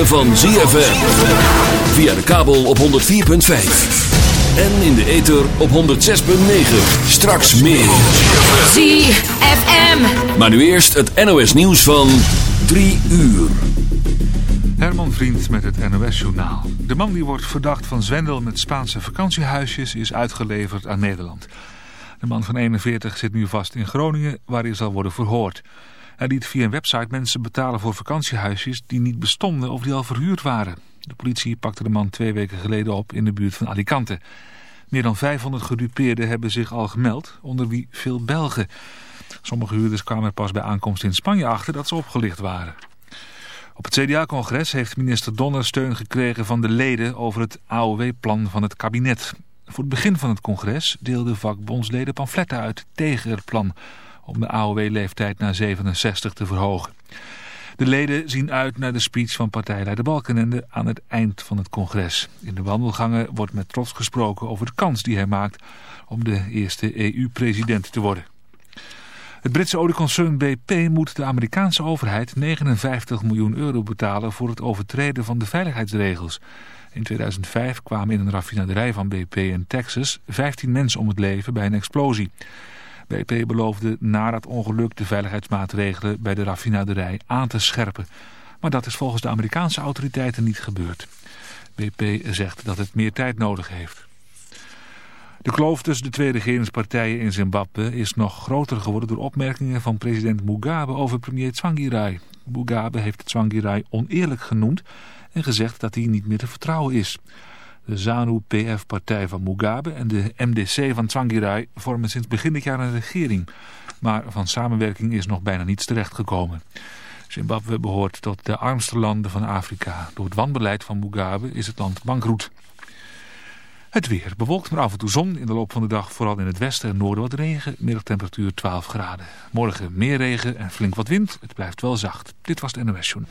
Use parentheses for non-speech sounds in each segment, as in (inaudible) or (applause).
ritme van ZFM. Via de kabel op 104.5. En in de ether op 106.9. Straks meer. ZFM. Maar nu eerst het NOS nieuws van 3 uur. Herman Vriend met het NOS-journaal. De man die wordt verdacht van zwendel met Spaanse vakantiehuisjes is uitgeleverd aan Nederland. De man van 41 zit nu vast in Groningen, waar hij zal worden verhoord. Hij liet via een website mensen betalen voor vakantiehuisjes die niet bestonden of die al verhuurd waren. De politie pakte de man twee weken geleden op in de buurt van Alicante. Meer dan 500 gedupeerden hebben zich al gemeld, onder wie veel Belgen. Sommige huurders kwamen er pas bij aankomst in Spanje achter dat ze opgelicht waren. Op het CDA-congres heeft minister Donner steun gekregen van de leden over het AOW-plan van het kabinet. Voor het begin van het congres deelden vakbondsleden pamfletten uit tegen het plan om de AOW-leeftijd naar 67 te verhogen. De leden zien uit naar de speech van partijleider Balkenende aan het eind van het congres. In de wandelgangen wordt met trots gesproken over de kans die hij maakt om de eerste EU-president te worden. Het Britse olieconcern BP moet de Amerikaanse overheid 59 miljoen euro betalen voor het overtreden van de veiligheidsregels. In 2005 kwamen in een raffinaderij van BP in Texas 15 mensen om het leven bij een explosie. BP beloofde na dat ongeluk de veiligheidsmaatregelen bij de raffinaderij aan te scherpen. Maar dat is volgens de Amerikaanse autoriteiten niet gebeurd. BP zegt dat het meer tijd nodig heeft. De kloof tussen de twee regeringspartijen in Zimbabwe is nog groter geworden door opmerkingen van president Mugabe over premier Tsvangirai. Mugabe heeft Tsvangirai oneerlijk genoemd en gezegd dat hij niet meer te vertrouwen is. De ZANU-PF-partij van Mugabe en de MDC van Tsvangirai vormen sinds begin dit jaar een regering. Maar van samenwerking is nog bijna niets terechtgekomen. Zimbabwe behoort tot de armste landen van Afrika. Door het wanbeleid van Mugabe is het land bankroet. Het weer bewolkt, maar af en toe zon. In de loop van de dag vooral in het westen en noorden wat regen. Middagtemperatuur 12 graden. Morgen meer regen en flink wat wind. Het blijft wel zacht. Dit was de NOS Journal.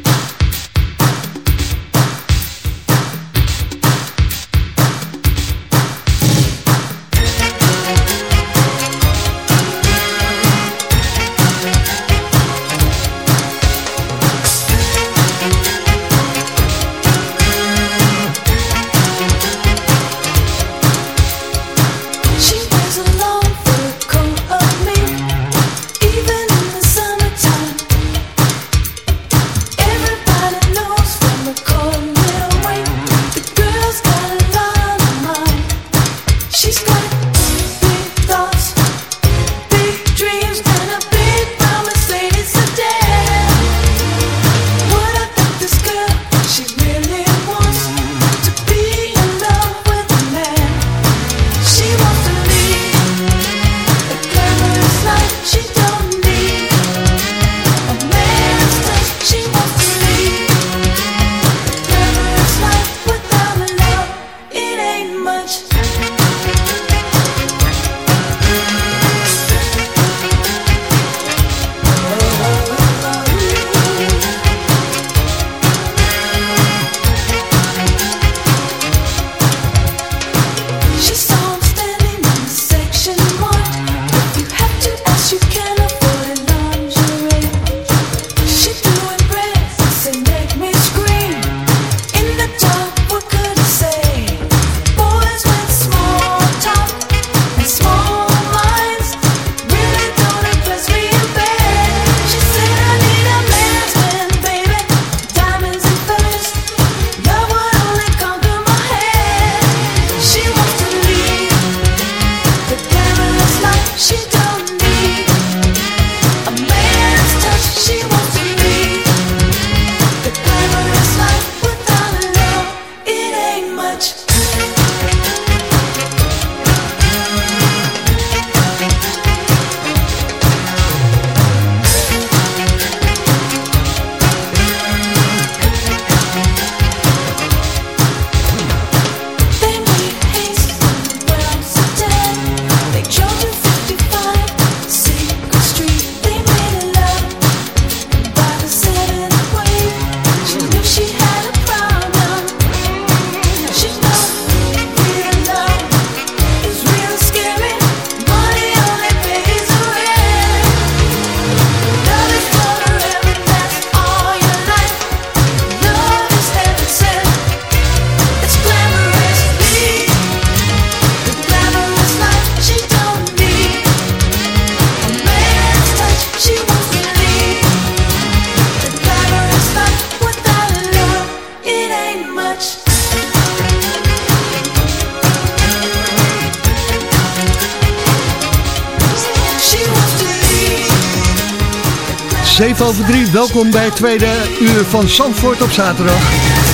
Welkom bij het tweede uur van Zandvoort op zaterdag.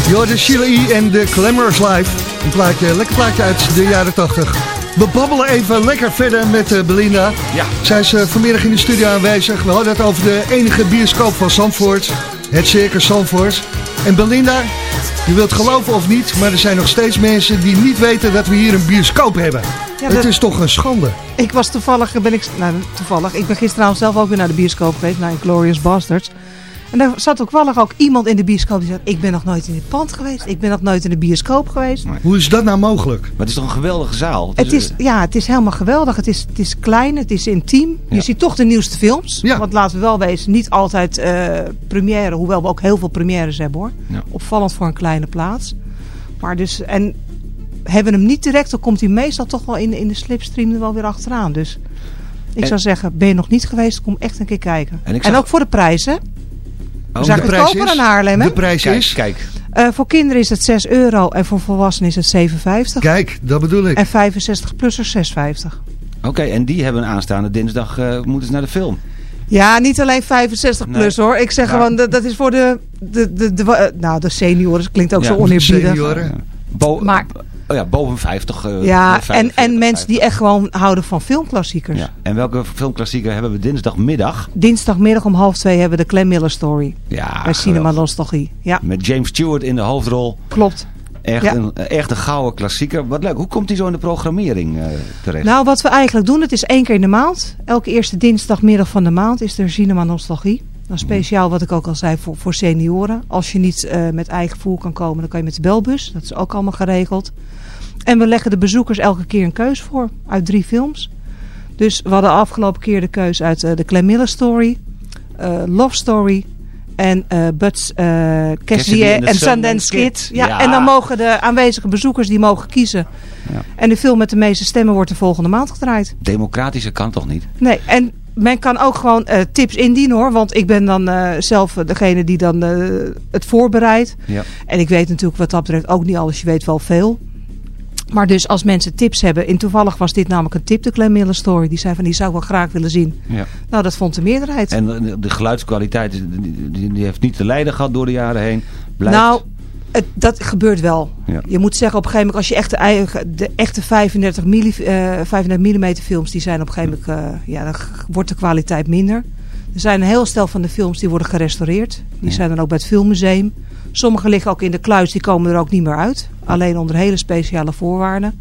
Jorde Sheila E. en de Glamorous Life. Een plaatje, lekker plaatje uit de jaren 80. We babbelen even lekker verder met uh, Belinda. Ja. Zij is uh, vanmiddag in de studio aanwezig. We hadden het over de enige bioscoop van Zandvoort. Het Circus Zandvoort. En Belinda, je wilt geloven of niet, maar er zijn nog steeds mensen die niet weten dat we hier een bioscoop hebben. Ja, het dat- is toch een schande. Ik was toevallig, ben ik, nou toevallig, ik ben gisteravond zelf ook weer naar de bioscoop geweest, naar Glorious Bastards. En daar zat ook toevallig ook iemand in de bioscoop die zei, ik ben nog nooit in dit pand geweest, ik ben nog nooit in de bioscoop geweest. Hoe is dat nou mogelijk? Maar het is toch een geweldige zaal? Het is, ja, het is helemaal geweldig. Het is, het is klein, het is intiem. Je ziet toch de nieuwste films. Ja. Want laten we wel wezen, niet altijd eh première. Hoewel we ook heel veel premières hebben hoor. Ja. Opvallend voor een kleine plaats. Maar dus, en hebben we hem niet direct, dan komt hij meestal toch wel in, in de slipstream er wel weer achteraan. Dus ik En- zou zeggen, ben je nog niet geweest, kom echt een keer kijken. En ik En zag- ook voor de prijzen. Oh, We zijn de prijs goedkoper is? dan Haarlem hè? De prijs Kijk, is? kijk. Eh, voor kinderen is het 6 euro en voor volwassenen is het 7,50. Kijk, dat bedoel ik. En 65-plussers 6,50. Oké, en die hebben aanstaande dinsdag eh, moeten ze naar de film. Ja, niet alleen 65 Nee. plus hoor. Ik zeg Ja. gewoon, dat, dat is voor de, de, de, de, eh, nou, de senioren. Dat klinkt ook Ja, zo oneerbiedig. senioren. Bo Maar- oh ja, boven 50. eh, Ja, 45, en, en mensen die 50. echt gewoon houden van filmklassiekers. Ja. En welke filmklassieker hebben we dinsdagmiddag? Dinsdagmiddag om half twee hebben we de Clem Miller Story. Ja, bij Cinema. Nostalgie. Ja, Met James Stewart in de hoofdrol. klopt. Echt, Ja. een, echt een gouden klassieker. Wat leuk. Hoe komt die zo in de programmering eh, terecht? Nou, wat we eigenlijk doen, het is één keer in de maand. Elke eerste dinsdagmiddag van de maand is er Cinema Nostalgie. Dan speciaal, wat ik ook al zei, voor, voor senioren. Als je niet eh, met eigen voer kan komen, dan kan je met de belbus. Dat is ook allemaal geregeld. En we leggen de bezoekers elke keer een keus voor uit drie films. Dus we hadden afgelopen keer de keus uit eh, de Clem Miller Story, eh, Love Story en uh, Cassidy and the en Sundance Kid. Ja, Ja. En dan mogen de aanwezige bezoekers die mogen kiezen. Ja. En de film met de meeste stemmen wordt de volgende maand gedraaid. Democratische kan toch niet? Nee, en men kan ook gewoon eh, tips indienen hoor. Want ik ben dan zelf degene die dan het voorbereidt. Ja. En ik weet natuurlijk wat dat betreft ook niet alles. Je weet wel veel. Maar dus als mensen tips hebben. En toevallig was dit namelijk een tip, de Clem Miller Story. Die zei van die zou ik wel graag willen zien. Ja. Nou, dat vond de meerderheid. En de, de geluidskwaliteit die, heeft niet te lijden gehad door de jaren heen. Blijft. Nou, het, dat gebeurt wel. Ja. Je moet zeggen op een gegeven moment, als je echt de, eigen, de echte 35 mm, eh, 35 mm films, die zijn op een gegeven moment, eh, ja, dan wordt de kwaliteit minder. Er zijn een heel stel van de films die worden gerestaureerd. Die Ja. zijn dan ook bij het filmmuseum. Sommige liggen ook in de kluis, die komen er ook niet meer uit. Alleen onder hele speciale voorwaarden.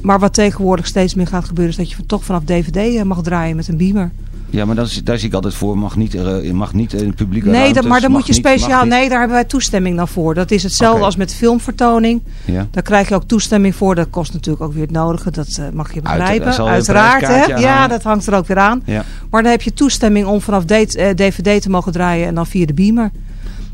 Maar wat tegenwoordig steeds meer gaat gebeuren, is dat je van- toch vanaf DVD eh, mag draaien met een beamer. Ja, maar dat is, daar zie ik altijd voor. Mag niet, eh, je mag niet in het publieke Nee, ruimtes, maar dan moet je speciaal. niet. Nee, daar hebben wij toestemming dan voor. Dat is hetzelfde als met filmvertoning. Ja. Daar krijg je ook toestemming voor. Dat kost natuurlijk ook weer het nodige. Dat eh, mag je begrijpen. Uiteraard. Hè? Ja, dat hangt er ook weer aan. Ja. Maar dan heb je toestemming om vanaf DVD te mogen draaien. En dan via de beamer.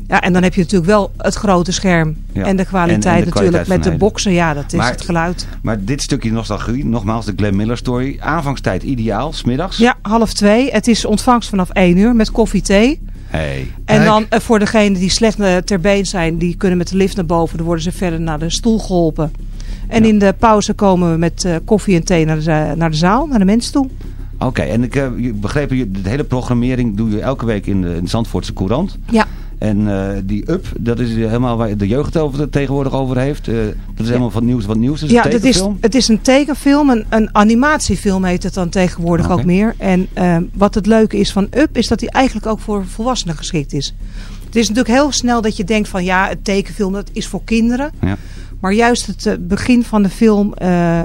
Ja, en dan heb je natuurlijk wel het grote scherm. Ja. En de kwaliteit En- en de natuurlijk. kwaliteit met de boxen. Ja, dat is Maar- het geluid. Maar dit stukje nostalgie, nogmaals de Glenn Miller story. Aanvangstijd ideaal, smiddags. Ja, half twee. Het is ontvangst vanaf één uur met koffie, thee. Hey. En dan eh, voor degenen die slecht eh, ter been zijn, die kunnen met de lift naar boven. Dan worden ze verder naar de stoel geholpen. En in de pauze komen we met eh, koffie en thee naar de, naar de zaal, naar de mensen toe. Oké, en ik heb begrepen, je- de hele programmering doe je elke week in de, in de Zandvoortse Courant. Ja. En eh, die Up, dat is helemaal waar de jeugd over tegenwoordig over heeft. Eh, dat is helemaal van nieuws wat nieuws. is ja, een is, het is een tekenfilm, een, een animatiefilm heet het dan tegenwoordig ook meer. En ehm, wat het leuke is van Up, is dat hij eigenlijk ook voor volwassenen geschikt is. Het is natuurlijk heel snel dat je denkt van ja, het tekenfilm dat is voor kinderen. Ja. Maar juist het eh, begin van de film eh,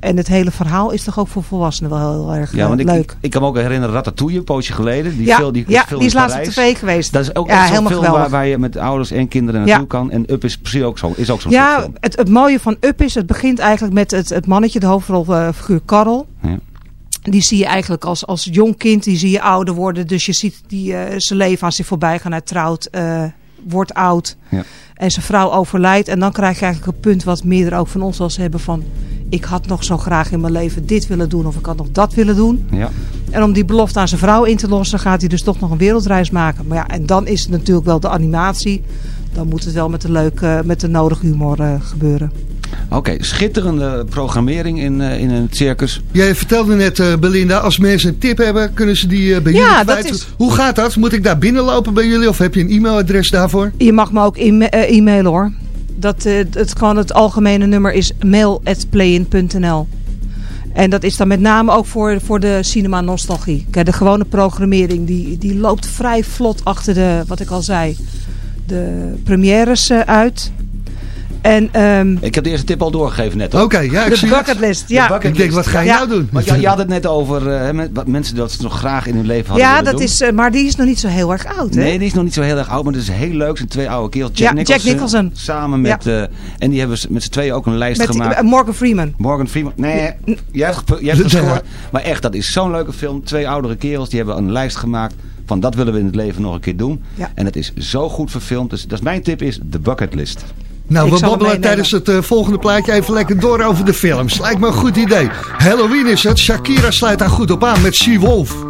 en het hele verhaal is toch ook voor volwassenen wel heel erg Ja, eh, want ik, leuk. ik, ik kan me ook herinneren Ratatouille, een poosje geleden. Die ja, film, die, ja, film die is laatst op tv geweest. Dat is ook ja, echt zo'n helemaal film waar, waar je met ouders en kinderen naartoe kan. En Up is precies ook zo, is ook zo'n Ja, film. het, het mooie van Up is, het begint eigenlijk met het, het mannetje, de hoofdrolfiguur Karel. Ja. Die zie je eigenlijk als, als jong kind, die zie je ouder worden. Dus je ziet die, eh, zijn leven aan zich voorbij gaan. Hij trouwt, eh, wordt oud. Ja. En zijn vrouw overlijdt. En dan krijg je eigenlijk een punt wat meerdere ook van ons eens hebben van... Ik had nog zo graag in mijn leven dit willen doen of ik had nog dat willen doen. Ja. En om die belofte aan zijn vrouw in te lossen gaat hij dus toch nog een wereldreis maken. Maar ja, en dan is het natuurlijk wel de animatie. Dan moet het wel met de, leuke, met de nodige humor eh, gebeuren. Oké, schitterende programmering in, eh, in het circus. Jij vertelde net, eh, Belinda, als mensen een tip hebben, kunnen ze die eh, bij Ja, jullie kwijt. is- Hoe gaat dat? Moet ik daar binnenlopen bij jullie of heb je een e-mailadres daarvoor? Je mag me ook e- e-mailen hoor. Dat, eh, het, gewoon het algemene nummer is mail.playin.nl En dat is dan met name ook voor, voor de cinema nostalgie. Kijk, de gewone programmering die, die loopt vrij vlot achter de, wat ik al zei, de premières eh, uit. En ehm, Ik heb de eerste tip al doorgegeven net. hoor. Oké, ja, ik de zie het. bucketlist, De ja. bucket Ik denk, wat ga je Ja. nou doen? Want je, je had het net over eh, hè, met- wat mensen dat ze nog graag in hun leven hadden Ja, willen dat doen. is, eh, maar die is nog niet zo heel erg oud, hè? Nee, die is nog niet zo heel erg oud, maar het is heel leuk. Het zijn twee oude kerels. Jack Ja, Nicholson. Jack Nicholson. Samen met... eh, en die hebben met z'n tweeën ook een lijst Met gemaakt. eh, Morgan Freeman. Morgan Freeman. Nee, jij hebt, jij hebt (laughs) gescoord. Maar echt, dat is zo'n leuke film. Twee oudere kerels, die hebben een lijst gemaakt van dat willen we in het leven nog een keer doen. Ja. En het is zo goed verfilmd. Dus dat is mijn tip is de bucket list. Nou, Ik we babbelen tijdens het eh, volgende plaatje even lekker door over de films. Lijkt me een goed idee. Halloween is het. Shakira sluit daar goed op aan met Sea Wolf.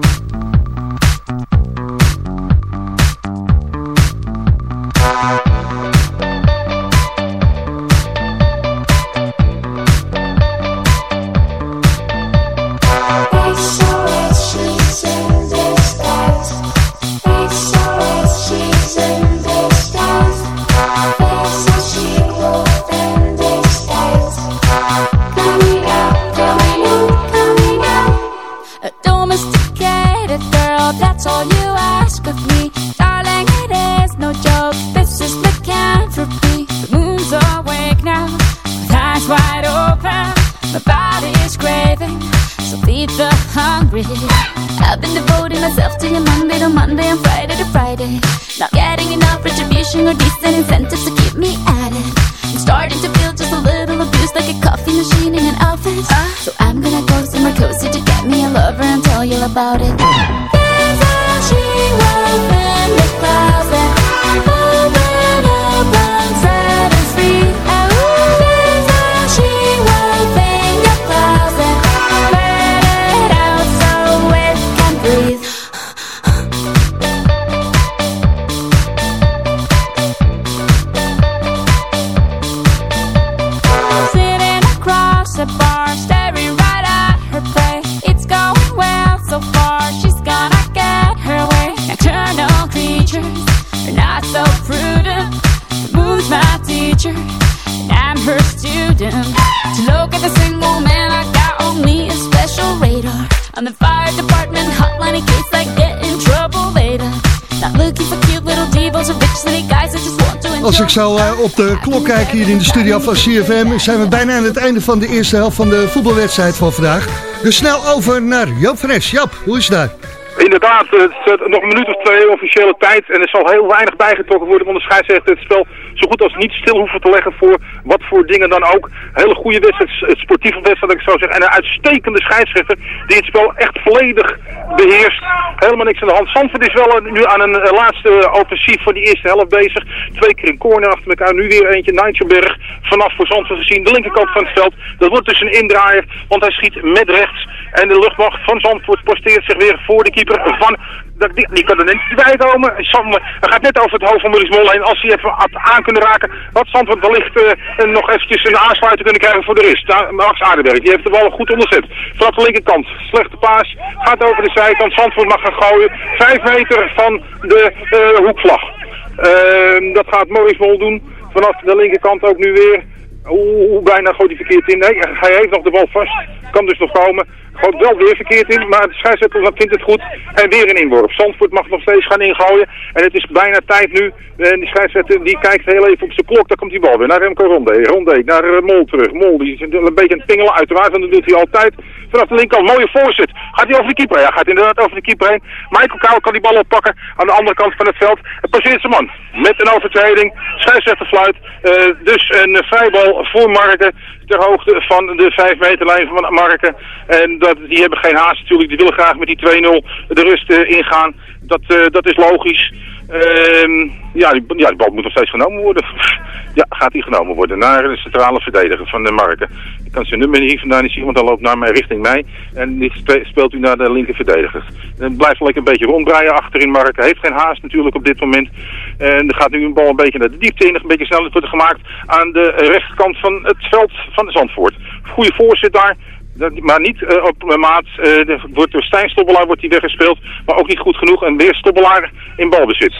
Ik zo eh, op de klok kijk hier in de studio van CFM... zijn we bijna aan het einde van de eerste helft van de voetbalwedstrijd van vandaag. Dus snel over naar Joop Fres. Jap, hoe is het daar? Inderdaad, het is eh, nog een minuut of twee officiële tijd en er zal heel weinig bijgetrokken worden, want de scheidsrechter het spel zo goed als niet stil hoeven te leggen voor wat voor dingen dan ook. Hele goede wedstrijd, sportieve wedstrijd, ik zo zeg. En een uitstekende scheidsrechter die het spel echt volledig beheerst. Helemaal niks aan de hand. Zandvoort is wel eh, nu aan een eh, laatste offensief van die eerste helft bezig. Twee keer een corner achter elkaar. Nu weer eentje Nijntjenberg vanaf voor Zandvoort gezien. De linkerkant van het veld. Dat wordt dus een indraaier, want hij schiet met rechts. En de luchtmacht van Zandvoort posteert zich weer voor de keeper van... Die, die kan er niet bij komen. Hij gaat net over het hoofd van Maurice Mol. Als hij even aan kunnen raken, had Zandvoort wellicht eh, nog eventjes een aansluiting kunnen krijgen voor de rest. Nou, Max Aardenberg, die heeft de bal goed onderzet. Vanaf de linkerkant, slechte paas, gaat over de zijkant. Zandvoort mag gaan gooien. Vijf meter van de eh, hoekvlag. Ehm, dat gaat Maurice Mol doen. Vanaf de linkerkant ook nu weer. Oeh, bijna gooit hij verkeerd in. Nee, hij heeft nog de bal vast. Kan dus nog komen. Gooit wel weer verkeerd in, maar de scheidsrechter vindt het goed. En weer een inworp. Zandvoort mag nog steeds gaan ingooien. En het is bijna tijd nu. En die scheidsrechter die kijkt heel even op zijn klok. Daar komt die bal weer naar Remco Ronde. Ronde naar eh, Mol terug. Mol die is een beetje het pingelen uiteraard. Want dat doet hij altijd. Vanaf de linkerkant, mooie voorzet. Gaat hij over de keeper? Ja, gaat inderdaad over de keeper heen. Michael Kouw kan die bal oppakken aan de andere kant van het veld. En passeert zijn man. Met een overtreding. Scheidsrechter fluit. Eh, dus een eh, voor Marken. Ter hoogte van de 5 meterlijn van Marken. En dat, die hebben geen haast natuurlijk. Die willen graag met die 2-0 de rust eh, ingaan. Dat, eh, dat is logisch. Ehm, ja, die, ja, bal moet nog steeds genomen worden. (laughs) ja, gaat die genomen worden naar de centrale verdediger van de Marken. Ik kan zijn nummer hier vandaan niet zien, want hij loopt naar mij richting mij. En die spe- speelt u naar de linker verdediger. En blijft lekker een beetje ronddraaien achterin Marken. Heeft geen haast natuurlijk op dit moment. En er gaat nu een bal een beetje naar de diepte in. Een beetje snelheid wordt gemaakt aan de rechterkant van het veld van de Zandvoort. Goede voorzet daar. Maar niet eh, op maat. eh, wordt door Stijn Stobbelaar wordt die weggespeeld. Maar ook niet goed genoeg. En weer Stobbelaar in balbezit.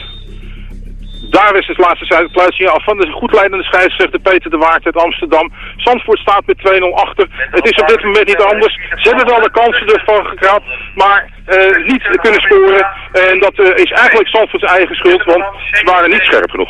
Daar is het laatste zuidpluisje af van de goed leidende scheidsrechter Peter de Waard uit Amsterdam. Zandvoort staat met 2-0 achter. Het is op dit moment niet anders. Ze hebben wel de kansen ervan gekrapt, maar eh, niet kunnen scoren. En dat is eigenlijk Zandvoorts eigen schuld, want ze waren niet scherp genoeg.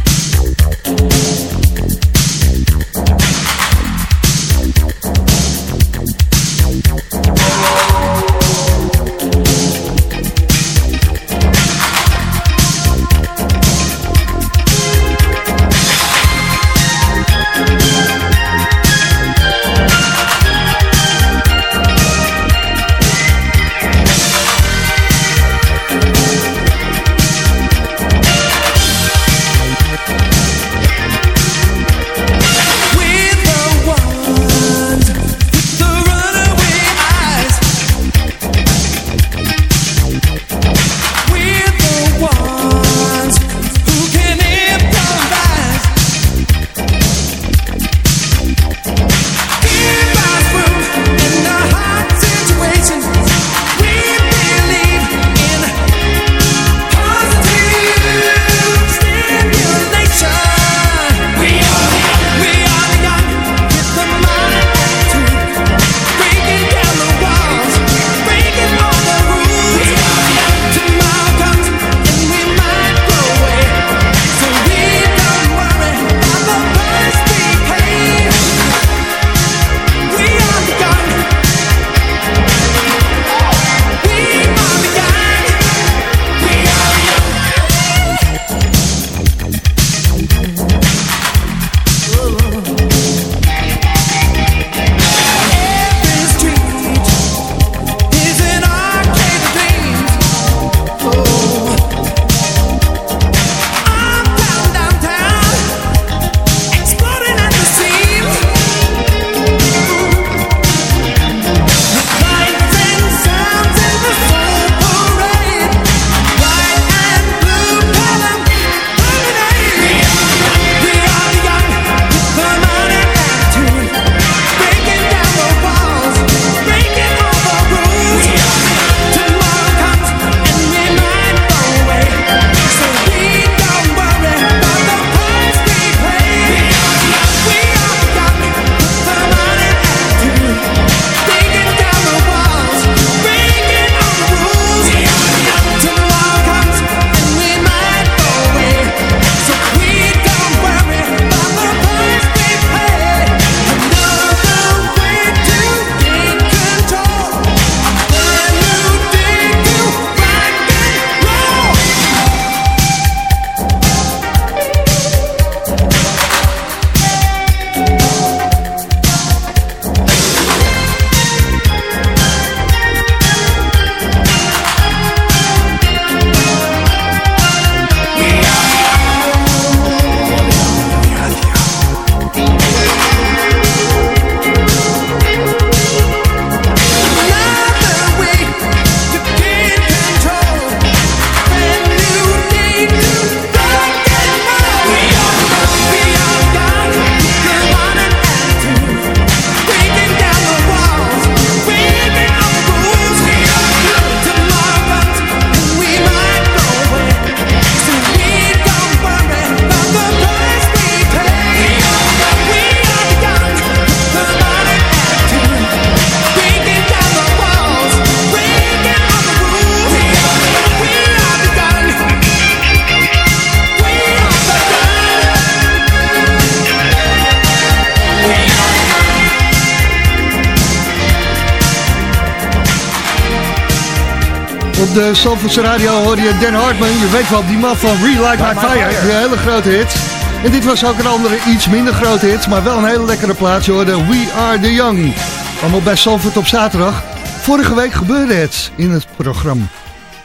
Op de Zalvoortse radio hoor je Dan Hartman. Je weet wel, die man van Relight My Fire. Die hele grote hit. En dit was ook een andere, iets minder grote hit. Maar wel een hele lekkere plaats. Je hoorde We Are The Young. Allemaal bij Zalvoort op zaterdag. Vorige week gebeurde het in het programma.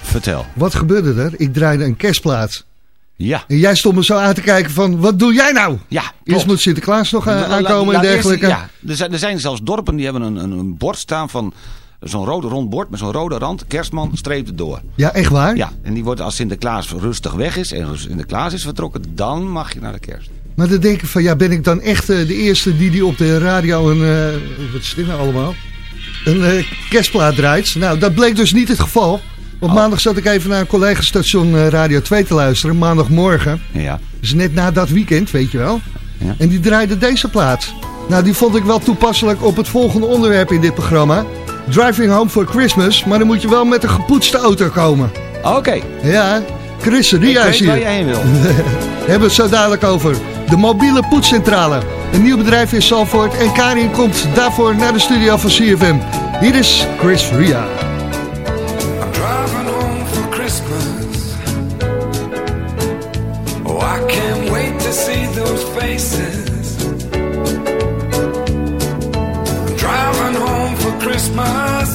Vertel. Wat gebeurde er? Ik draaide een kerstplaat. Ja. En jij stond me zo aan te kijken van, wat doe jij nou? Ja, Eerst moet Sinterklaas nog La- la- aankomen en eerst- dergelijke. Ja, er zijn, er zijn zelfs dorpen die hebben een, een, een bord staan van zo'n rode rond bord met zo'n rode rand. Kerstman streept het door. Ja, echt waar? Ja, en die wordt als Sinterklaas rustig weg is en Sinterklaas is vertrokken, dan mag je naar de kerst. Maar dan denk ik van, ja, ben ik dan echt eh, de eerste die die op de radio een, eh, wat is dit nou allemaal? Een eh, kerstplaat draait. Nou, dat bleek dus niet het geval. Oh. Op maandag zat ik even naar een collega-station Radio 2 te luisteren, maandagmorgen. Ja. Dus net na dat weekend, weet je wel. Ja. En die draaide deze plaat. Nou, die vond ik wel toepasselijk op het volgende onderwerp in dit programma. Driving Home for Christmas, maar dan moet je wel met een gepoetste auto komen. Oké. Ja, Chris Ria is hier. waar jij heen wil. (laughs) We hebben het zo dadelijk over. De mobiele poetscentrale. Een nieuw bedrijf in Salford. En Karin komt daarvoor naar de studio van CFM. Hier is Chris Ria. I'm driving home for Christmas. Oh, I can't wait to see those faces. Christmas,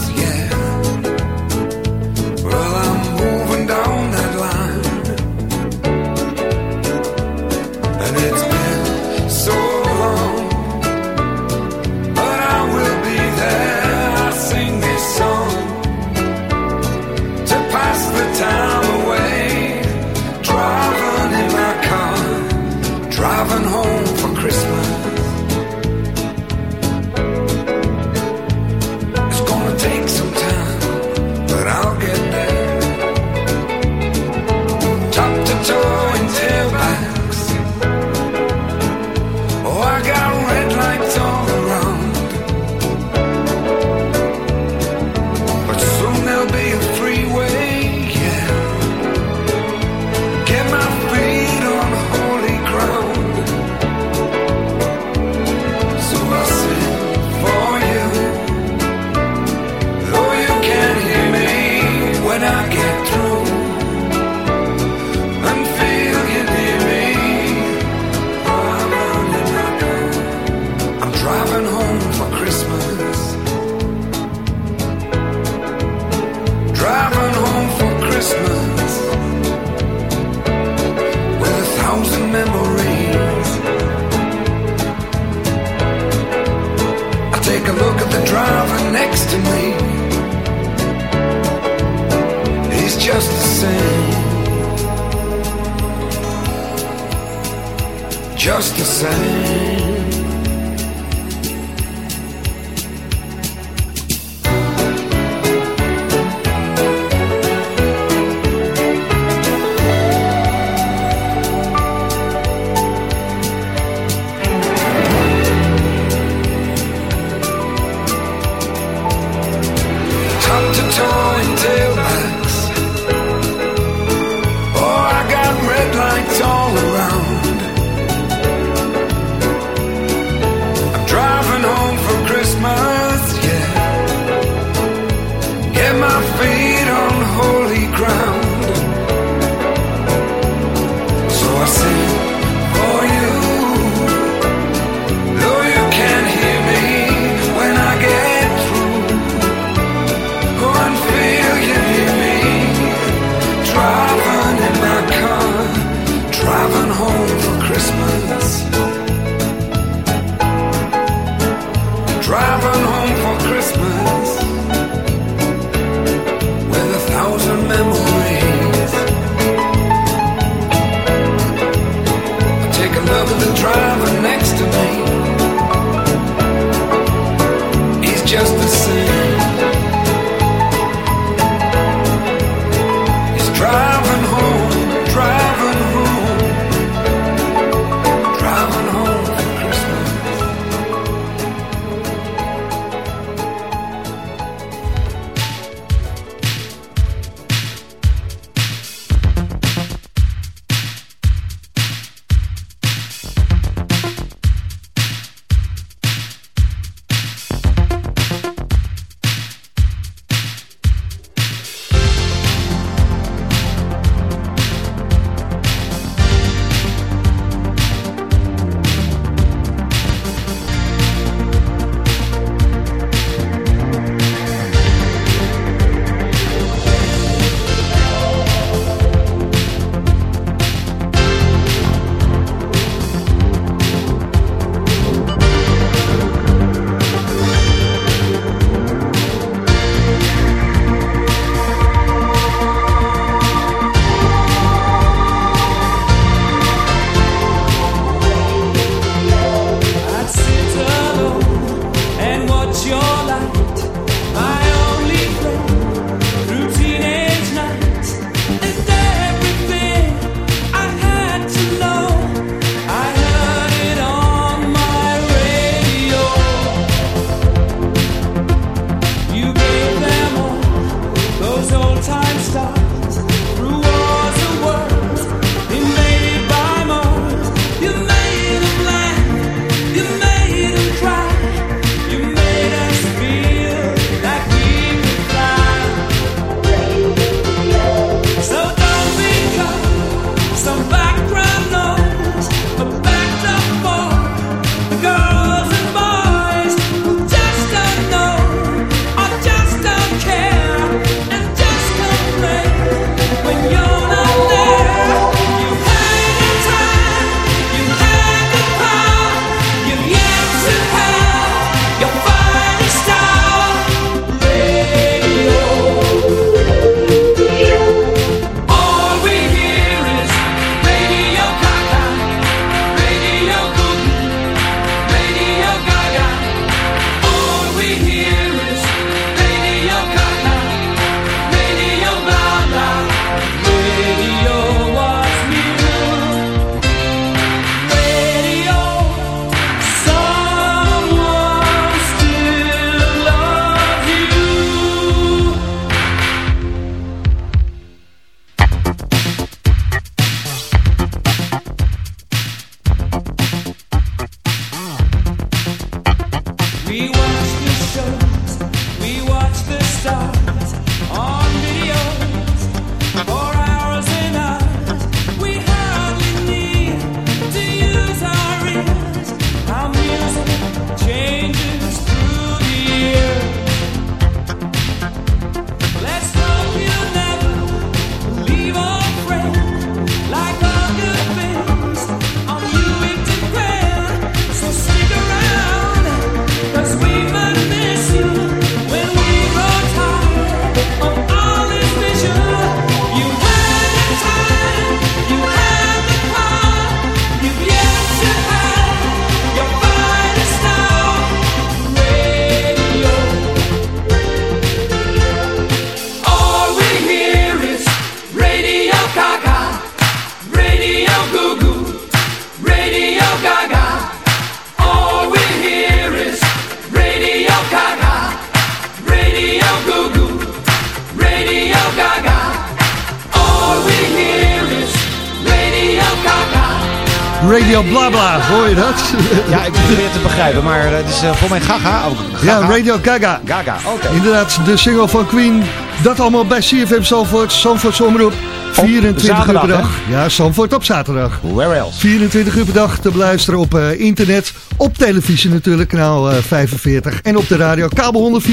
is eh, voor mij Gaga. ook. Ja, Gaga. Radio Gaga. Gaga, oké. Inderdaad, de single van Queen. Dat allemaal bij CFM Zandvoort, Zandvoorts Omroep. 24 uur per dag. Ja, Zandvoort op zaterdag. Where else? 24 uur per dag te beluisteren op eh, internet. Op televisie natuurlijk, kanaal eh, 45. En op de radio, kabel 104.5.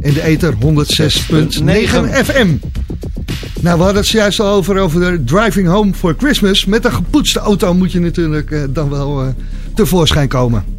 En de ether 106.9 FM. Nou, we hadden het zojuist al over, over de driving home for Christmas. Met een gepoetste auto moet je natuurlijk eh, dan wel eh, tevoorschijn komen.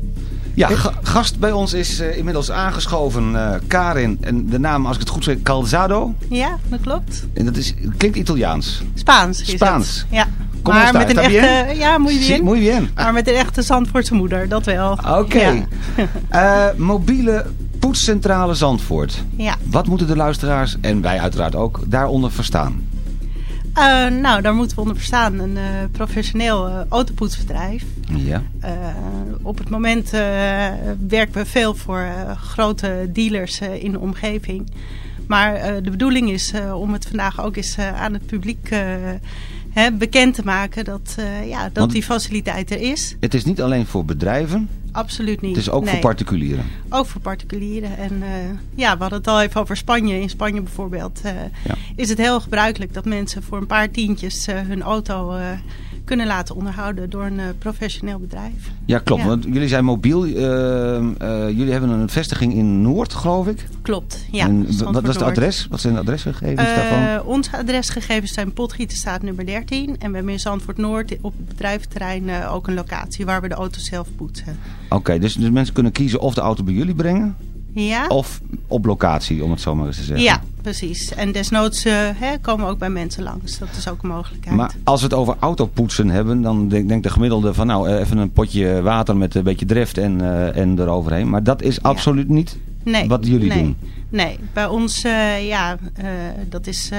Ja, ga- gast bij ons is eh, inmiddels aangeschoven, eh, Karin. En de naam, als ik het goed zeg, Calzado. Ja, dat klopt. En dat is, klinkt Italiaans. Spaans. is Spaans. het. Ja. Como maar met een bien? echte... Ja, muy Sí, bien. muy bien. Maar met een echte Zandvoortse moeder, dat wel. Oké. Ja. Eh, (laughs) mobiele poetscentrale Zandvoort. Ja. Wat moeten de luisteraars, en wij uiteraard ook, daaronder verstaan? Eh, nou, daar moeten we onder verstaan. Een eh, professioneel eh, autopoetsbedrijf. Ja. Op het moment werken we veel voor grote dealers in de omgeving. Maar de bedoeling is om het vandaag ook eens aan het publiek hè, bekend te maken dat, ja, dat Want- die faciliteit er is. Het is niet alleen voor bedrijven, Absoluut niet. het is ook Nee. voor particulieren. Ook voor particulieren. En eh, ja, we hadden het al even over Spanje. In Spanje bijvoorbeeld eh, Ja. is het heel gebruikelijk dat mensen voor een paar tientjes eh, hun auto kunnen laten onderhouden door een eh, professioneel bedrijf. Ja, klopt. Ja. Want jullie zijn mobiel. eh, eh, jullie hebben een vestiging in Noord, geloof ik. Klopt, ja. En wat was het adres? Wat zijn de adresgegevens daarvan? onze adresgegevens zijn Potgieterstraat nummer 13. En we hebben in Zandvoort Noord op het bedrijventerrein ook een locatie waar we de auto zelf poetsen. Oké, dus, dus mensen kunnen kiezen of de auto bij jullie brengen. Ja? Of op locatie, om het zo maar eens te zeggen. Ja, precies. En desnoods eh, hè, komen we ook bij mensen langs. Dat is ook een mogelijkheid. Maar als we het over autopoetsen hebben, dan denk, denkt de gemiddelde van nou, eh, even een potje water met een beetje drift en, eh, en eroverheen. Maar dat is absoluut niet nee, wat jullie nee, doen. Nee, bij ons, ja, dat is...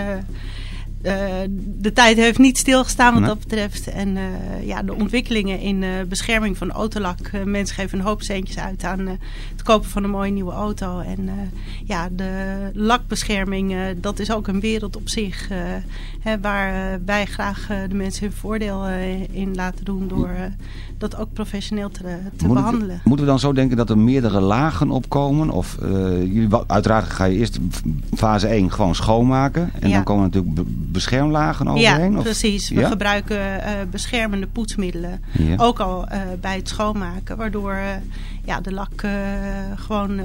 eh, de tijd heeft niet stilgestaan wat dat betreft. En eh, ja, de ontwikkelingen in eh, bescherming van autolak. mensen geven een hoop centjes uit aan het kopen van een mooie nieuwe auto. En ja, de lakbescherming, dat is ook een wereld op zich. hè, waar wij graag de mensen hun voordeel in laten doen door dat ook professioneel te, te Moet behandelen. moeten we dan zo denken dat er meerdere lagen opkomen? Of eh, jullie, uiteraard ga je eerst fase 1 gewoon schoonmaken. En Ja. dan komen er natuurlijk be- beschermlagen overheen? Ja, of- precies. We Ja? gebruiken eh, beschermende poetsmiddelen. Ja. Ook al eh, bij het schoonmaken. Waardoor ja, de lak gewoon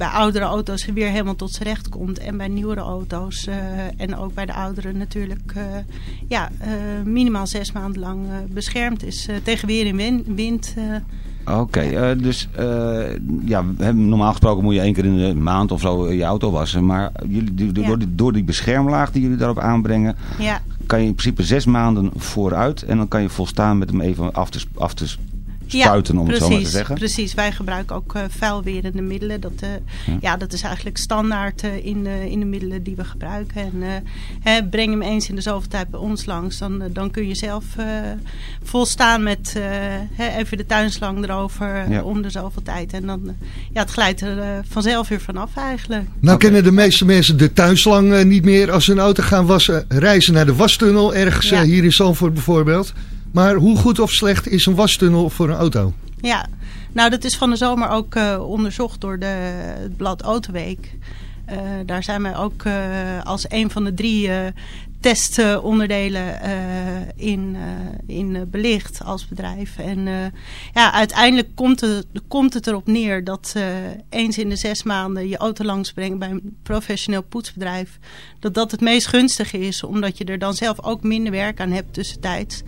bij oudere auto's weer helemaal tot z'n recht komt. En bij nieuwere auto's eh, en ook bij de ouderen natuurlijk eh, ja, eh, minimaal zes maanden lang beschermd is. tegen weer en win- wind. Oké, dus ja, normaal gesproken moet je één keer in de maand of zo je auto wassen. Maar jullie, die- Ja. door, die, door die beschermlaag die jullie daarop aanbrengen, ja. kan je in principe zes maanden vooruit. En dan kan je volstaan met hem even af te, af te spuiten, om het zo maar te precies, zeggen. Precies, wij gebruiken ook eh vuilwerende middelen. Dat, eh, Ja. ja. dat is eigenlijk standaard eh, in, de, in de middelen die we gebruiken. En eh, hè, breng hem eens in de zoveel tijd bij ons langs. Dan, dan kun je zelf eh, volstaan met eh, hè, even de tuinslang erover Ja. om de zoveel tijd. En dan, ja, het glijdt er vanzelf weer vanaf eigenlijk. Nou kennen de meeste mensen de tuinslang niet meer als ze een auto gaan wassen. Reizen naar de wastunnel, ergens Ja. hier in Zandvoort bijvoorbeeld. Maar hoe goed of slecht is een wastunnel voor een auto? Ja, nou dat is van de zomer ook eh, onderzocht door de, het blad Autoweek. Eh, daar zijn wij ook eh, als een van de drie testonderdelen in, in belicht als bedrijf. En ja, uiteindelijk komt het, komt het erop neer dat eens in de zes maanden je auto langsbrengt bij een professioneel poetsbedrijf. Dat dat het meest gunstige is, omdat je er dan zelf ook minder werk aan hebt tussentijds.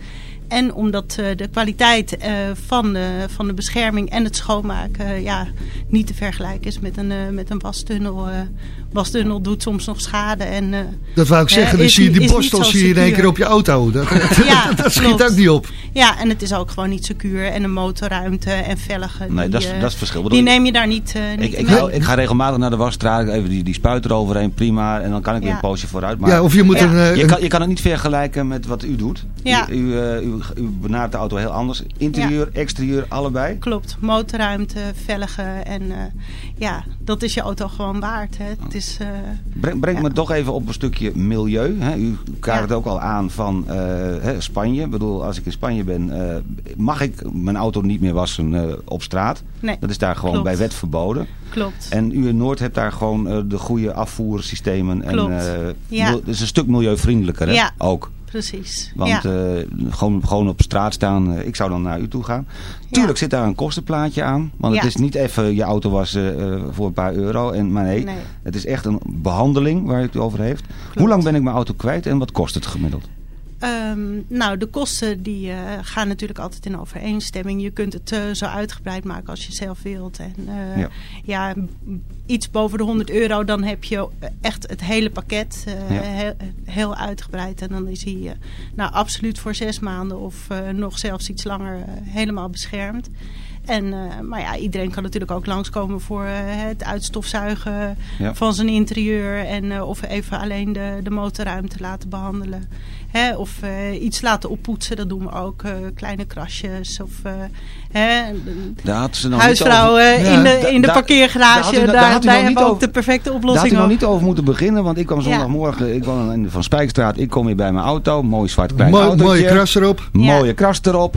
En omdat eh, de kwaliteit eh, van, de, van de bescherming en het schoonmaken eh, ja, niet te vergelijken is met een, eh, met een wastunnel. eh wastunnel doet soms nog schade. En, eh, Dat wou ik zeggen, dan zie je niet- die is niet borstel zo zie je in één keer op je auto. Dat, (laughs) Ja, (laughs) dat schiet klopt. ook niet op. Ja, en het is ook gewoon niet secuur. En een motorruimte en velgen. Nee, die, dat is- dat is het verschil. Die neem je daar niet, eh niet Ik, ik, mee. ga, ik ga regelmatig naar de wasstraat, even die, die spuit eroverheen, prima. En dan kan ik weer Ja. een poosje vooruit. Maar Ja, of je moet een, je, kan, je kan het niet vergelijken met wat u doet. Ja. U, u, eh, u u benadert de auto heel anders. Interieur, exterieur, allebei. Klopt, motorruimte, velgen en eh, ja, dat is je auto gewoon waard. Hè. Het is, eh, Breng, breng ja. me toch even op een stukje milieu. Hè. U kaart het ook al aan van eh, hè, Spanje. Ik bedoel, als ik in Spanje ben, mag ik mijn auto niet meer wassen op straat. Nee, dat is daar gewoon klopt. bij wet verboden. Klopt. En u in Noord hebt daar gewoon de goede afvoersystemen. Klopt. En, Ja. mil- Het is een stuk milieuvriendelijker hè? Ja. ook. Precies. Want ja. eh, gewoon, gewoon op straat staan, eh, ik zou dan naar u toe gaan. Tuurlijk zit daar een kostenplaatje aan. Want het is niet even je auto wassen eh, voor een paar euro. En, maar nee, Nee. het is echt een behandeling waar u het over heeft. Hoe lang ben ik mijn auto kwijt en wat kost het gemiddeld? Ehm, nou, de kosten die eh, gaan natuurlijk altijd in overeenstemming. Je kunt het eh, zo uitgebreid maken als je zelf wilt. En eh, Ja. iets boven de 100 euro, dan heb je echt het hele pakket Ja. heel, heel uitgebreid. En dan is hij nou, absoluut voor zes maanden of nog zelfs iets langer helemaal beschermd. En, maar ja, iedereen kan natuurlijk ook langskomen voor het uitstofzuigen Ja. van zijn interieur. En of even alleen de, de motorruimte laten behandelen. Hè, of eh, iets laten oppoetsen, dat doen we ook. eh, kleine krasjes of eh, hè, huisvrouwen in, de, in de Daar- parkeergarage. daar hebben we ook over- de perfecte Daar had oplossing u nog niet over moeten beginnen, want ik kwam zondagmorgen, ik kwam in- van Spijkstraat, ik kom hier bij mijn auto, mooi zwart klein autootje. mooie kras erop. Mooie kras erop.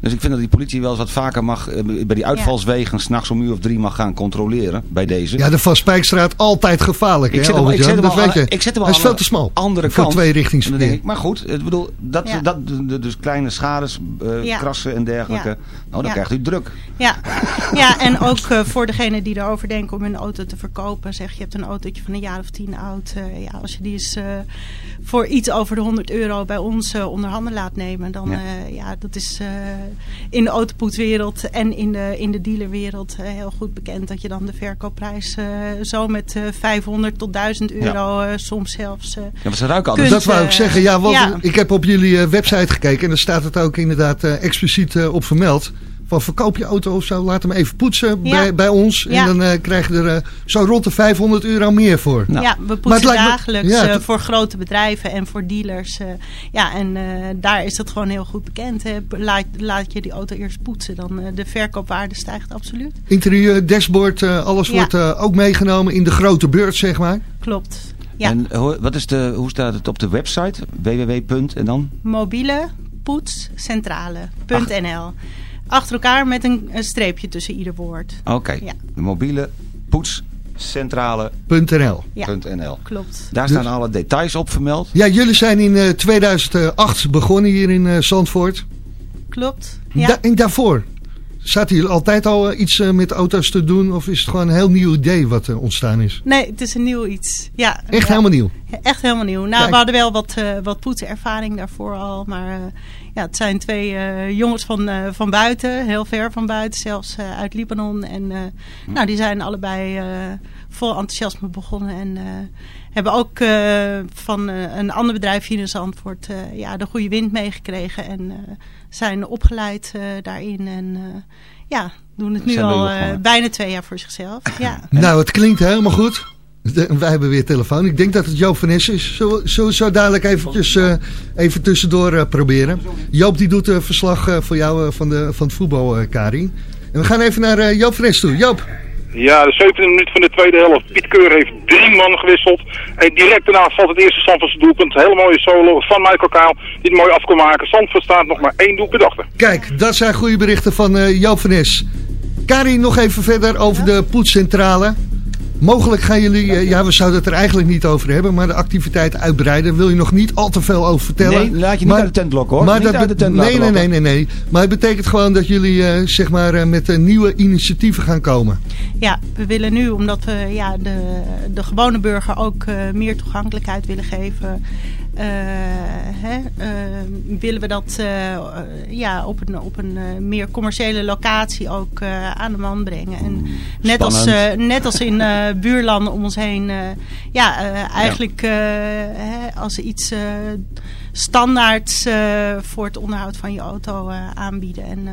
Dus ik vind dat die politie wel eens wat vaker mag, eh, bij die uitvalswegen, s'nachts om uur of drie mag gaan controleren, bij deze. Ja, de Van Spijkstraat altijd gevaarlijk. Ik hè, zet hem, ik Albert-Jan? zet hem dat al weet aan, je. ik zet hem al Hij is veel te smal. Andere voor kant. twee dan denk richtingsverkeer. ik, maar goed, ik bedoel, dat, Ja. dat, dus kleine schades, eh, Ja. krassen en dergelijke, Ja. nou dan Ja. krijgt u druk. Ja, ja en ook eh, voor degene die erover denken om hun auto te verkopen. Zeg je hebt een autootje van een jaar of tien oud. eh, ja, als je die eens eh, voor iets over de 100 euro bij ons eh, onder handen laat nemen. Dan Ja. dat is eh, in de autopoetswereld en in de, in de dealerwereld eh, heel goed bekend. Dat je dan de verkoopprijs eh, zo met eh 500 tot 1000 euro eh, soms zelfs eh, Ja, maar ze ruiken kunt, dat wou ik eh, zeggen. Ja, want ja. ik heb op jullie eh, website gekeken en daar staat het ook inderdaad eh, expliciet eh, op vermeld. Van verkoop je auto of zo, laat hem even poetsen Ja. bij, bij ons. En dan eh, krijg je er eh, zo rond de 500 euro meer voor. Ja, we Maar het poetsen lijkt me- dagelijks ja, eh, voor grote bedrijven en voor dealers. eh, ja, en eh, daar is het gewoon heel goed bekend. Hè. Laat, laat je die auto eerst poetsen, dan de verkoopwaarde stijgt absoluut. Interieur, dashboard, eh, alles Ja. wordt eh, ook meegenomen in de grote beurt, zeg maar. Klopt. Ja, En hoe, wat is de, hoe staat het op de website? www. en dan? mobiele poetscentrale.nl. Achter elkaar met een, een streepje tussen ieder woord. Oké, Ja. de mobiele poetscentrale.nl. Ja, klopt. Daar staan alle details op vermeld. Ja, jullie zijn in eh, 2008 begonnen hier in eh, Zandvoort. Klopt. Ja. Da- en daarvoor, zaten jullie altijd al eh, iets eh, met auto's te doen? Of is het gewoon een heel nieuw idee wat eh, ontstaan is? Nee, het is een nieuw iets. Ja, Echt ja. helemaal nieuw? Echt helemaal nieuw. Nou, Kijk. we hadden wel wat, wat poetservaring daarvoor al. Maar ja, het zijn twee jongens van, van buiten. Heel ver van buiten. Zelfs uit Libanon. En eh, nou, die zijn allebei vol enthousiasme begonnen. En hebben ook eh, van eh, een ander bedrijf hier in Zandvoort eh, ja, de goede wind meegekregen. En eh, zijn opgeleid eh, daarin. En eh, ja, doen het nu Zijn al eh, bijna twee jaar voor zichzelf. (laughs) Ja. Nou, het klinkt helemaal goed. De- wij hebben weer telefoon. Ik denk dat het Joop van is. Zullen we- zullen we zo dadelijk eventjes, eh, even tussendoor eh, proberen. Joop die doet een verslag eh, voor jou eh, van, de, van het voetbal, eh, Karin. En we gaan even naar eh, Joop van toe. Joop. Ja, de 17e minuut van de tweede helft. Piet Keur heeft drie man gewisseld. En direct daarna valt het eerste Zandvoortse doelpunt. Hele mooie solo van Michael Kaal. Die het mooi af kon maken. Zandvoort staat nog maar één doelpunt achter. Kijk, dat zijn goede berichten van eh, Joop. Karin, nog even verder over de poetscentrale. Mogelijk gaan jullie, eh, ja we zouden het er eigenlijk niet over hebben, maar de activiteit uitbreiden. Wil je nog niet al te veel over vertellen? Nee, laat je niet uit de tent lokken, hoor. Maar Niet dat uit de be- tent nee, nee, nee, nee, nee. Maar het betekent gewoon dat jullie eh, zeg maar eh, met nieuwe initiatieven gaan komen. Ja, we willen nu, omdat we ja, de, de gewone burger ook eh, meer toegankelijkheid willen geven, hè, eh, willen we dat eh, eh, ja, op een, op een eh, meer commerciële locatie ook eh, aan de man brengen. En net, als, eh, spannend. net als in eh, buurlanden om ons heen, eh, ja, eh, eigenlijk eh, hè, als iets... eh, standaard eh, voor het onderhoud van je auto eh, aanbieden. En eh,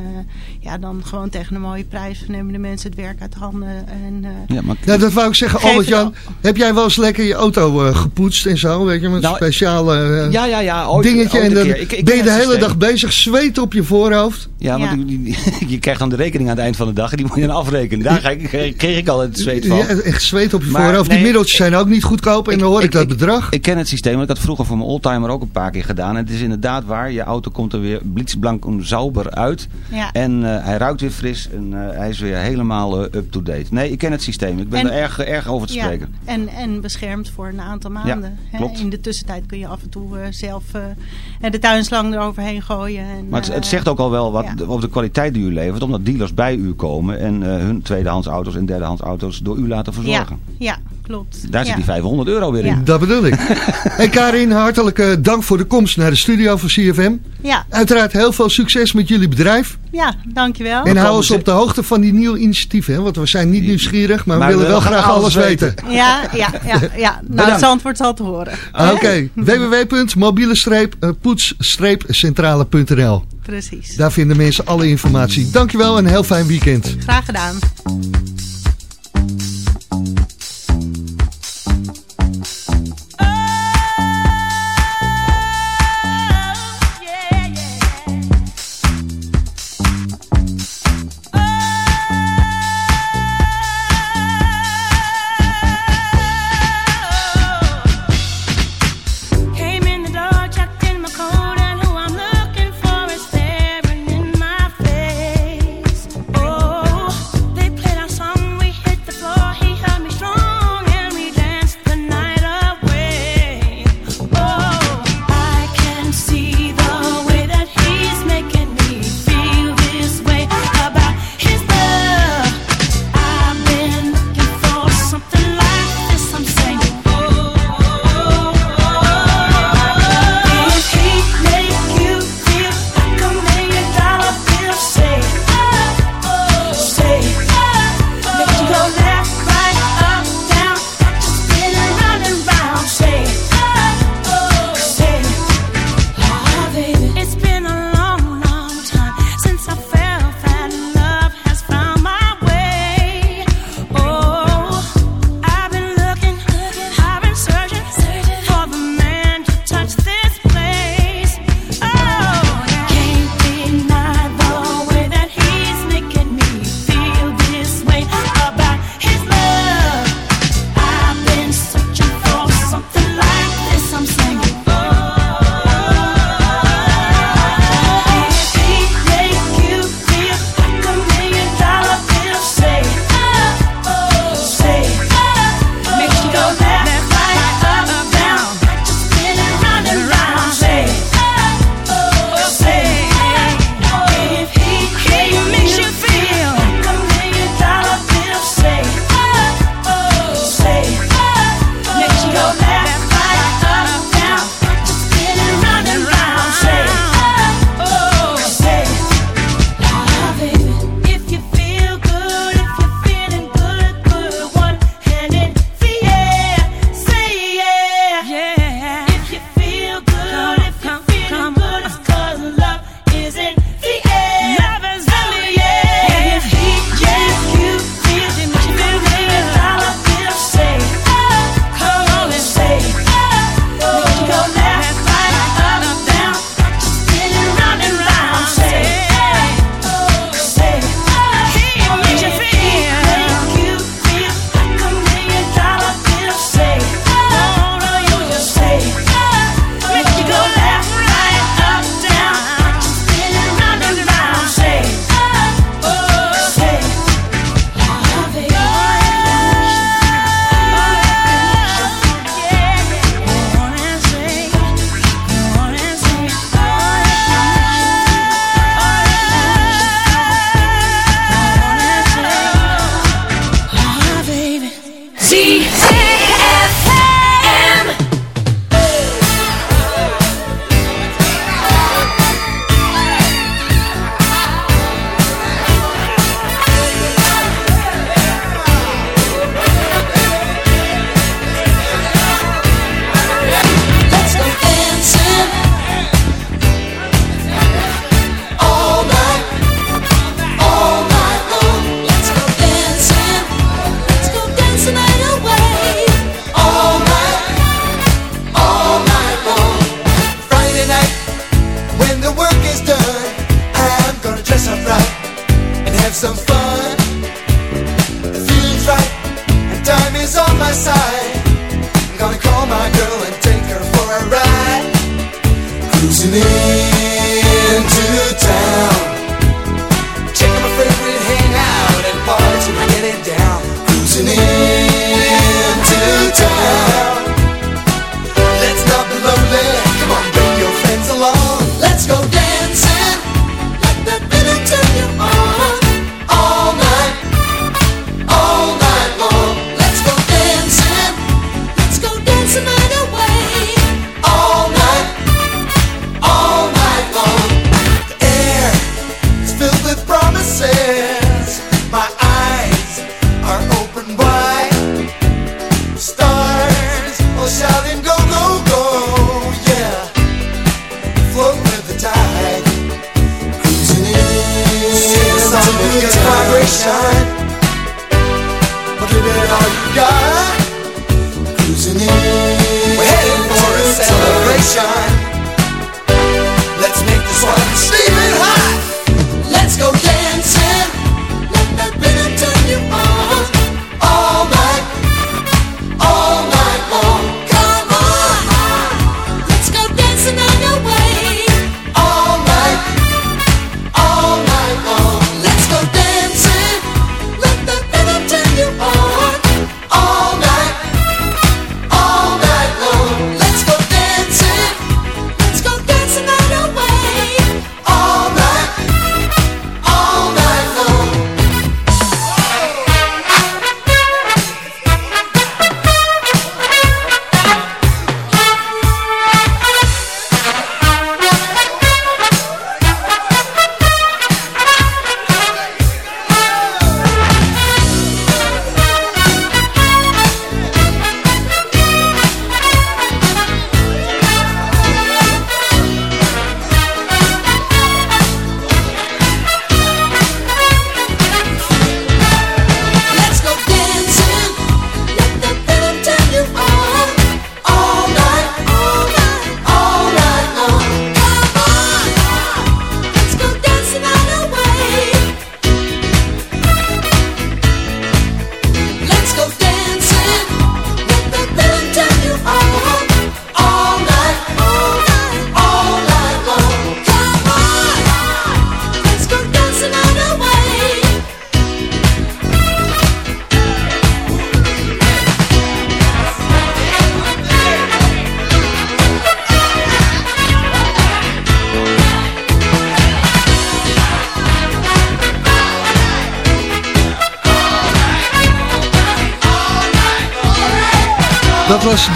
ja, dan gewoon tegen een mooie prijs nemen de mensen het werk uit handen. En, eh, Ja, maar... ja, dat wou ik zeggen. Albert-Jan, heb jij wel eens lekker je auto eh, gepoetst en zo? Weet je, met een Nou, speciale eh, Ja, ja, ja. Ooit, dingetje. ooit en dan. Ik- ik ben je de hele systeem. dag bezig, zweet op je voorhoofd. Ja, want die- die- (laughs) je krijgt dan de rekening aan het eind van de dag en die moet je dan afrekenen. Daar ga ik, (laughs) kreeg ik al het zweet van. Ja, echt zweet op je Maar voorhoofd. Die nee, middeltjes zijn ook niet goedkoop. En dan hoor ik, dat bedrag. Ik ken het systeem, want ik had vroeger voor mijn oldtimer ook een paar keer gedaan. En het is inderdaad waar, je auto komt er weer blitzblank en sauber uit. Ja. En eh, hij ruikt weer fris en eh, hij is weer helemaal eh, up-to-date. Nee, ik ken het systeem. Ik ben En- er erg, erg over te ja, spreken. en, en beschermd voor een aantal maanden. klopt. In de tussentijd kun je af en toe zelf de tuinslang eroverheen gooien. En, Maar het, het zegt ook al wel wat over de kwaliteit die u levert. Omdat dealers bij u komen en hun tweedehands auto's en derdehands auto's door u laten verzorgen. Ja, ja klopt. Daar zit Ja. die 500 euro weer in. Dat bedoel ik. (laughs) en Karin, hartelijk eh, dank voor de komst naar de studio van CFM. Ja, Uiteraard heel veel succes met jullie bedrijf. ja, dankjewel. En hou ons op de hoogte van die nieuwe initiatieven. Hè? Want we zijn niet nieuwsgerig, maar, Maar we willen we wel graag alles weten. Ja, ja, ja, ja. (laughs) Nou, Bedankt. Zandvoort zal te horen. Ah, Oké, (laughs) www.mobiele-poetscentrale.nl Precies. Daar vinden mensen alle informatie. Dankjewel en een heel fijn weekend. Graag gedaan.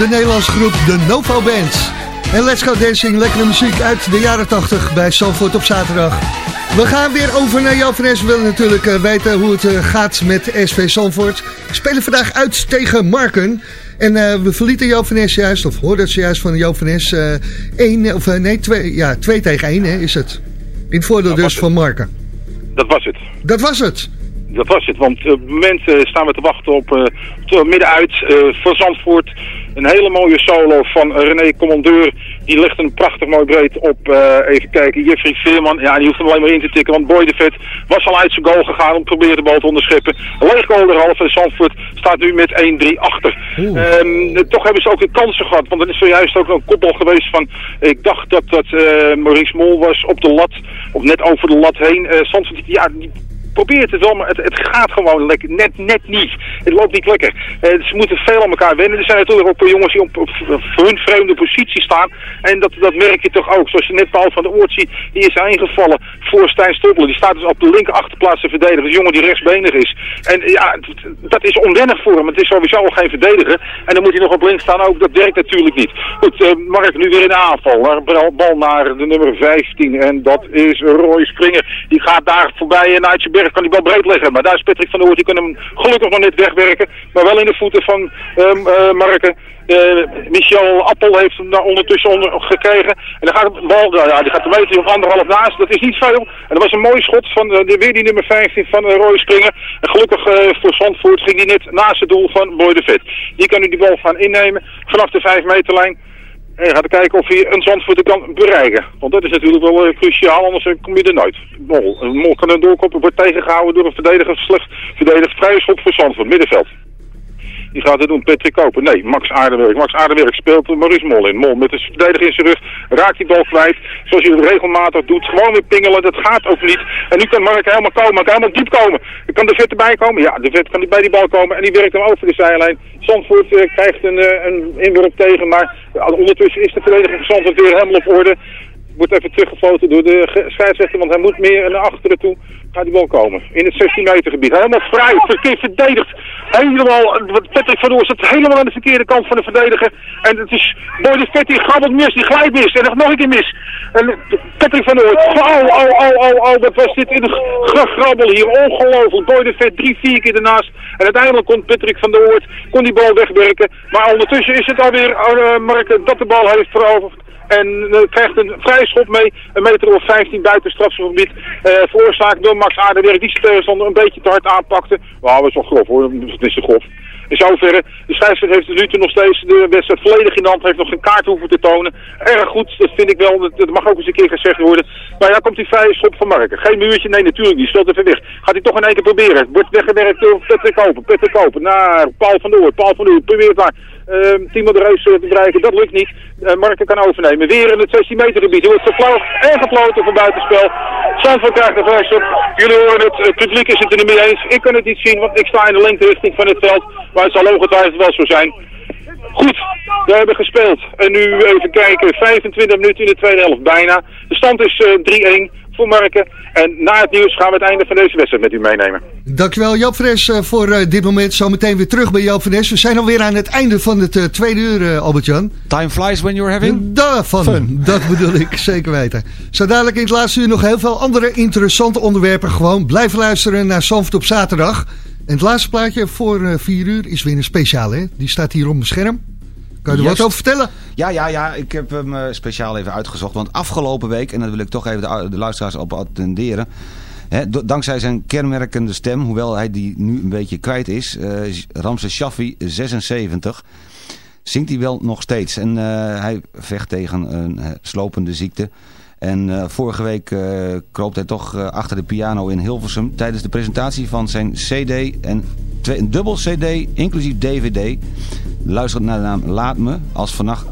De Nederlandse groep de Novo Band. En Let's Go Dancing, lekkere muziek uit de jaren 80 bij Zandvoort op zaterdag. We gaan weer over naar Joop van Es. We willen natuurlijk eh, weten hoe het eh, gaat met SV Zandvoort. We spelen vandaag uit tegen Marken. En eh, we verlieten Joop van juist, of hoorden het zojuist van Joop van Es. één, of nee, twee, ja, twee tegen één hè, is het. In het voordeel dus van Marken. Dat was het. Dat was het. Dat was het, want op het moment staan we te wachten op middenuit van Zandvoort. Een hele mooie solo van René Commandeur. Die ligt een prachtig mooi breed op, eh, even kijken, Jeffrey Veerman. Ja, die hoeft hem alleen maar in te tikken, want Boy de Vet was al uit zijn goal gegaan om te proberen de bal te onderscheppen. Leeg goal derhalve en Zandvoort staat nu met 1-3 achter. Ehm, toch hebben ze ook de kansen gehad, want er is zojuist ook een koppel geweest van, ik dacht dat dat eh, Maurice Mol was op de lat, of net over de lat heen. Eh Zandvoort, ja, die probeert het wel, maar het, gaat gewoon lekker, net, net niet. Het loopt niet lekker. Eh, ze moeten veel aan elkaar wennen. Er zijn natuurlijk ook jongens die op, hun vreemde positie staan. En dat, dat merk je toch ook. Zoals je net Paul van de Oort ziet, die is ingevallen voor Stijn Stoppelen. Die staat dus op de linker achterplaats te verdedigen. Een jongen die rechtsbenig is. En ja, dat is onwennig voor hem. Het is sowieso al geen verdediger. En dan moet hij nog op links staan ook. Dat werkt natuurlijk niet. Goed, eh, Mark nu weer in de aanval. Bal- naar de nummer 15. En dat is Roy Springer. Die gaat daar voorbij en uit zijn berg kan die bal breed leggen. Maar daar is Patrick van der Hoort. Die kan hem gelukkig nog net wegwerken. Maar wel in de voeten van ehm eh, Marken. Eh, Michel Appel heeft hem daar ondertussen onder gekregen. En dan gaat de bal, nou ja, die gaat de meter of anderhalf naast. Dat is niet veel. En dat was een mooi schot van eh, de, weer die nummer 15 van Roy Springer. En gelukkig voor Zandvoort ging die net naast het doel van Boy de Vet. Die kan nu die bal gaan innemen vanaf de 5 meterlijn. En je gaat kijken of je een Zandvoort kan bereiken. Want dat is natuurlijk wel eh, cruciaal, anders eh, kom je er nooit. Mol, mol kan een doorkoppen, wordt tegengehouden door een verdediger, slecht verdedigd vrije schop voor Zandvoort, middenveld. Die gaat het doen, Patrick Koper. Nee, Max Aardenwerk. Max Aardenwerk speelt Maurice Mol in. Mol met de verdediger in zijn rug raakt die bal kwijt. Zoals hij het regelmatig doet. Gewoon weer pingelen, dat gaat ook niet. En nu kan Mark helemaal komen, hij kan helemaal diep komen. Kan de vet erbij komen? Ja, de vet kan bij die bal komen en die werkt hem over de zijlijn. Zandvoort eh, krijgt een, eh, een inworp tegen, maar ja, ondertussen is de verdediger van Zandvoort weer helemaal op orde. Wordt even teruggefloten door de scheidsrechter, want hij moet meer naar achteren toe. Gaat die bal komen. In het 16 meter gebied. Helemaal vrij, verkeerd verdedigd. Helemaal, Patrick van Oor zit helemaal aan de verkeerde kant van de verdediger. En het is Boy de Vet die grabbelt mis, die glijdt mis. En nog een keer mis. En Patrick van Oor, oh, oh, oh, oh, oh, wat was dit in gegrabbel hier. Ongelooflijk. Boy de Vet drie, vier keer ernaast. En uiteindelijk kon Patrick van der Oort, kon die bal wegwerken. Maar ondertussen is het alweer uh, Mark dat de bal heeft veroverd. En eh, krijgt een vrije schop mee, een meter of 15 buiten het strafschopgebied. eh veroorzaakt door Max Aardenwerk, die zijn tegenstander een beetje te hard aanpakte. Wauw, dat is wel grof hoor, dat is te grof. In zoverre, de scheidsrechter heeft tot nu nog steeds de wedstrijd volledig in de hand, heeft nog geen kaart hoeven te tonen. Erg goed, dat vind ik wel, dat, mag ook eens een keer gezegd worden. Maar ja, komt die vrije schop van Marken. Geen muurtje, nee natuurlijk, die stelt even weg. Gaat hij toch in één keer proberen. Wordt weggewerkt door Patrick Kopen, Patrick Kopen, naar Paul van Oort, Paul van Oort, probeert maar. Ehm Timo de Reus eh, te bereiken, dat lukt niet. Eh Marken kan overnemen. Weer in het 16 meter gebied. Hij wordt gevlogen en gefloten voor buitenspel. Zandvoort krijgt de vrije schop. Jullie horen het, het publiek is het er niet mee eens. Ik kan het niet zien, want ik sta in de lengte van het veld. Maar het zal ongetwijfeld wel zo zijn. Goed, we hebben gespeeld. En nu even kijken, 25 minuten in de tweede helft bijna. De stand is eh, 3-1 voor Marken. En na het nieuws gaan we het einde van deze wedstrijd met u meenemen. Dankjewel Joop Fres eh, voor eh, dit moment. Zometeen weer terug bij Joop Fres. We zijn alweer aan het einde van het eh, tweede uur, eh, Albert-Jan. Time flies when you're having Daarvan, fun. (laughs) dat bedoel ik, zeker weten. Zo dadelijk in het laatste uur nog heel veel andere interessante onderwerpen. Gewoon blijven luisteren naar Zandvoort op zaterdag. En het laatste plaatje voor eh, vier uur is weer een speciaal, hè? Die staat hier op mijn scherm. Kan je er wat over vertellen? Ja, ja, ja. Ik heb hem eh, speciaal even uitgezocht. Want afgelopen week, en daar wil ik toch even de, de luisteraars op attenderen. Dankzij zijn kenmerkende stem, hoewel hij die nu een beetje kwijt is. eh Ramses Shaffi, 76. Zingt hij wel nog steeds. En eh, hij vecht tegen een eh, slopende ziekte. En eh, vorige week eh kroop hij toch eh, achter de piano in Hilversum... tijdens de presentatie van zijn cd en twee, een dubbel cd, inclusief dvd. Luisterend naar de naam Laat Me. Als vannacht,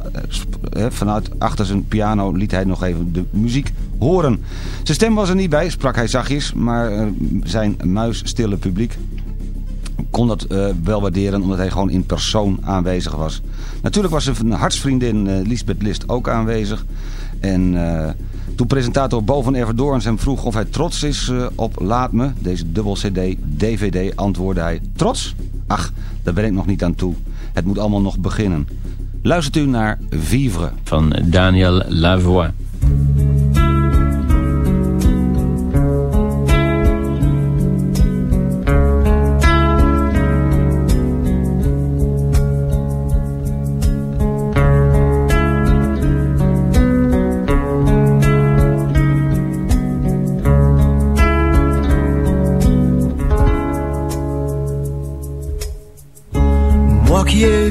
vanuit achter zijn piano liet hij nog even de muziek horen. Zijn stem was er niet bij, sprak hij zachtjes... maar zijn muisstille publiek kon dat wel waarderen omdat hij gewoon in persoon aanwezig was. Natuurlijk was zijn hartsvriendin eh, Lisbeth List ook aanwezig. En toen presentator Bo van Everdoorns hem vroeg of hij trots is eh, op Laat Me, deze dubbel cd, dvd, antwoordde hij trots? Ach, daar ben ik nog niet aan toe. Het moet allemaal nog beginnen. Luistert u naar Vivre. Van Daniel Lavoie.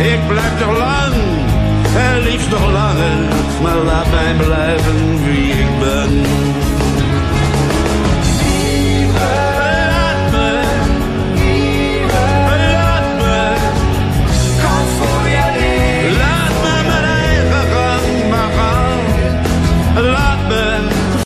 Ik blijf nog lang, en liefst nog langer, maar laat mij blijven wie ik ben.